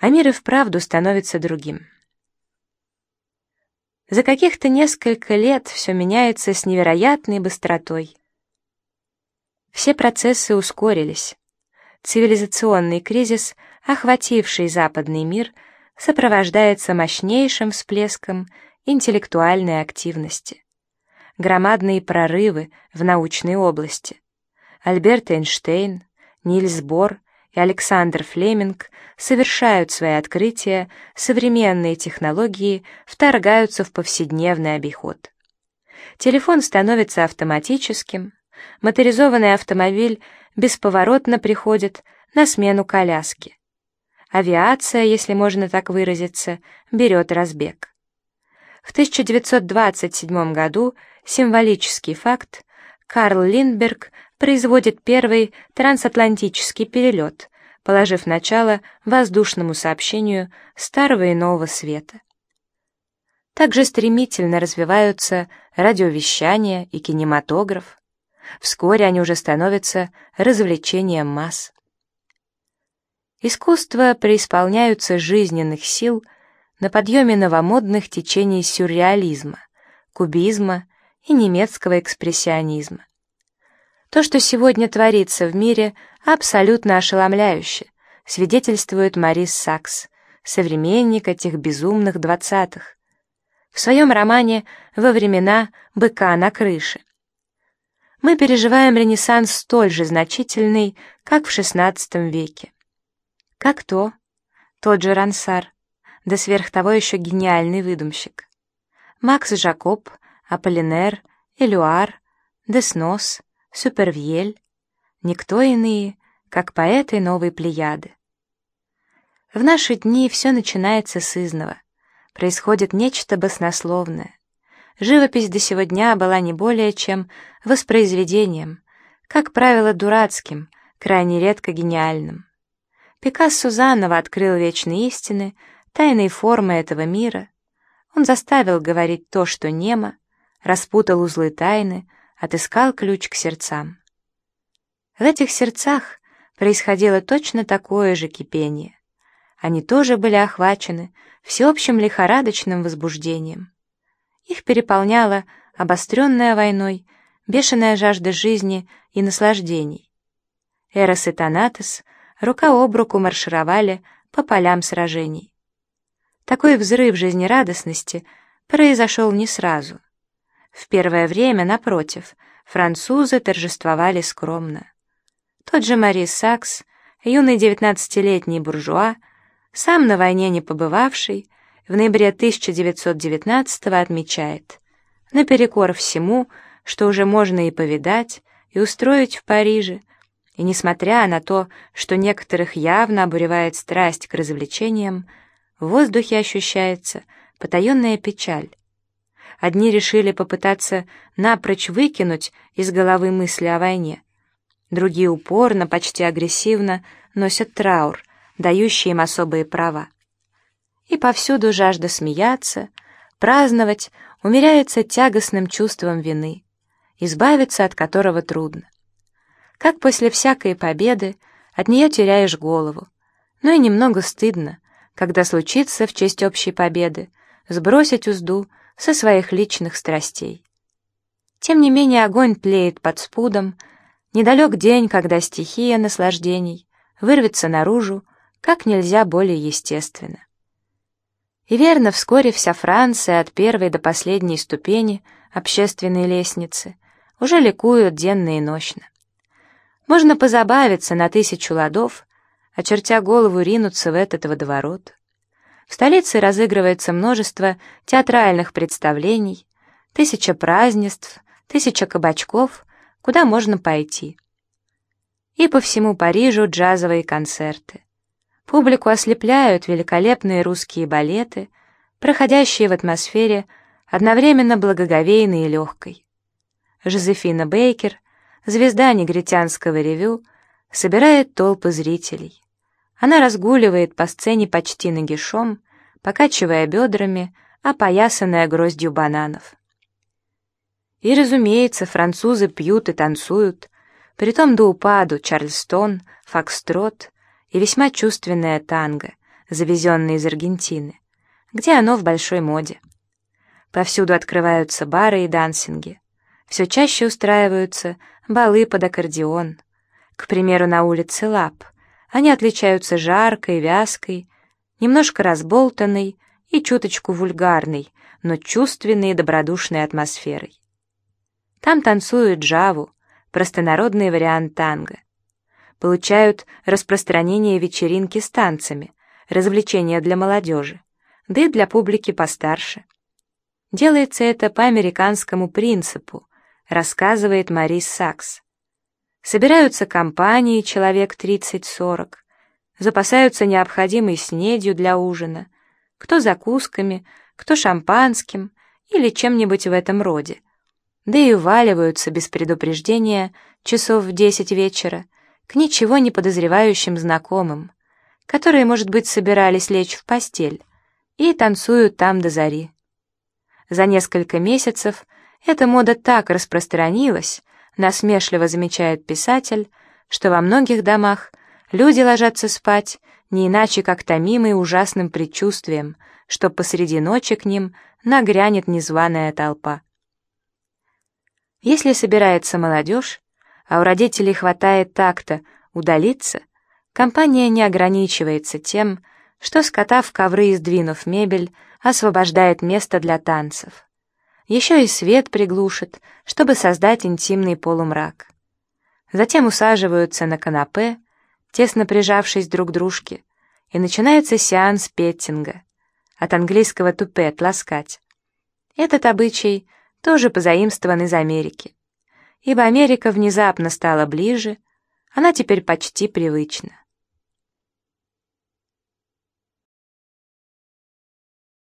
а мир и вправду становится другим. За каких-то несколько лет все меняется с невероятной быстротой. Все процессы ускорились. Цивилизационный кризис, охвативший западный мир, сопровождается мощнейшим всплеском интеллектуальной активности. Громадные прорывы в научной области. Альберт Эйнштейн, Нильс Бор и Александр Флеминг совершают свои открытия, современные технологии вторгаются в повседневный обиход. Телефон становится автоматическим, моторизованный автомобиль бесповоротно приходит на смену коляски. Авиация, если можно так выразиться, берет разбег. В 1927 году символический факт Карл Линдберг производит первый трансатлантический перелет, положив начало воздушному сообщению Старого и Нового Света. Также стремительно развиваются радиовещание и кинематограф. Вскоре они уже становятся развлечением масс. Искусства преисполняются жизненных сил на подъеме новомодных течений сюрреализма, кубизма и немецкого экспрессионизма. То, что сегодня творится в мире, абсолютно ошеломляюще, свидетельствует Марис Сакс, современник этих безумных двадцатых, в своем романе «Во времена быка на крыше». Мы переживаем ренессанс столь же значительный, как в XVI веке. Как то, тот же Рансар, да сверх того еще гениальный выдумщик. Макс Жакоб, Аполлинер, Элюар, Деснос, Супервьель, никто иные, как поэты новой плеяды. В наши дни все начинается с изного. Происходит нечто баснословное. Живопись до сего дня была не более чем воспроизведением, как правило, дурацким, крайне редко гениальным. Пикассо заново открыл вечные истины, тайные формы этого мира. Он заставил говорить то, что немо, распутал узлы тайны, отыскал ключ к сердцам. В этих сердцах происходило точно такое же кипение. Они тоже были охвачены всеобщим лихорадочным возбуждением. Их переполняла обостренная войной, бешеная жажда жизни и наслаждений. Эрос и Танатос рука об руку маршировали по полям сражений. Такой взрыв жизнерадостности произошел не сразу — в первое время, напротив, французы торжествовали скромно. Тот же Марис Сакс, юный девятнадцатилетний буржуа, сам на войне не побывавший, в ноябре 1919 отмечает, наперекор всему, что уже можно и повидать, и устроить в Париже, и несмотря на то, что некоторых явно обуревает страсть к развлечениям, в воздухе ощущается потаенная печаль, Одни решили попытаться напрочь выкинуть из головы мысли о войне. Другие упорно, почти агрессивно носят траур, дающий им особые права. И повсюду жажда смеяться, праздновать умеряется тягостным чувством вины, избавиться от которого трудно. Как после всякой победы от нее теряешь голову, но и немного стыдно, когда случится в честь общей победы сбросить узду со своих личных страстей. Тем не менее огонь тлеет под спудом, недалек день, когда стихия наслаждений вырвется наружу как нельзя более естественно. И верно, вскоре вся Франция от первой до последней ступени общественной лестницы уже ликуют денно и нощно. Можно позабавиться на тысячу ладов, очертя голову ринуться в этот водоворот. В столице разыгрывается множество театральных представлений, тысяча празднеств, тысяча кабачков, куда можно пойти. И по всему Парижу джазовые концерты. Публику ослепляют великолепные русские балеты, проходящие в атмосфере одновременно благоговейной и легкой. Жозефина Бейкер, звезда негритянского ревю, собирает толпы зрителей. Она разгуливает по сцене почти нагишом, покачивая бедрами, опоясанная гроздью бананов. И, разумеется, французы пьют и танцуют, притом до упаду Чарльстон, фокстрот и весьма чувственная танго, завезенное из Аргентины, где оно в большой моде. Повсюду открываются бары и дансинги. Все чаще устраиваются балы под аккордеон. К примеру, на улице Лап. Они отличаются жаркой, вязкой, немножко разболтанной и чуточку вульгарной, но чувственной и добродушной атмосферой. Там танцуют джаву, простонародный вариант танго. Получают распространение вечеринки с танцами, развлечения для молодежи, да и для публики постарше. Делается это по американскому принципу, рассказывает Марис Сакс. Собираются компании, человек 30-40, запасаются необходимой снедью для ужина, кто закусками, кто шампанским или чем-нибудь в этом роде. Да и уваливаются без предупреждения часов в десять вечера к ничего не подозревающим знакомым, которые, может быть, собирались лечь в постель, и танцуют там до зари. За несколько месяцев эта мода так распространилась, насмешливо замечает писатель, что во многих домах люди ложатся спать не иначе, как томимые ужасным предчувствием, что посреди ночи к ним нагрянет незваная толпа. Если собирается молодежь, а у родителей хватает такта удалиться, компания не ограничивается тем, что, скотав ковры и сдвинув мебель, освобождает место для танцев. Еще и свет приглушит, чтобы создать интимный полумрак. Затем усаживаются на канапе, тесно прижавшись друг к дружке, и начинается сеанс петтинга, от английского «тупет» — ласкать. Этот обычай тоже позаимствован из Америки, ибо Америка внезапно стала ближе, она теперь почти привычна.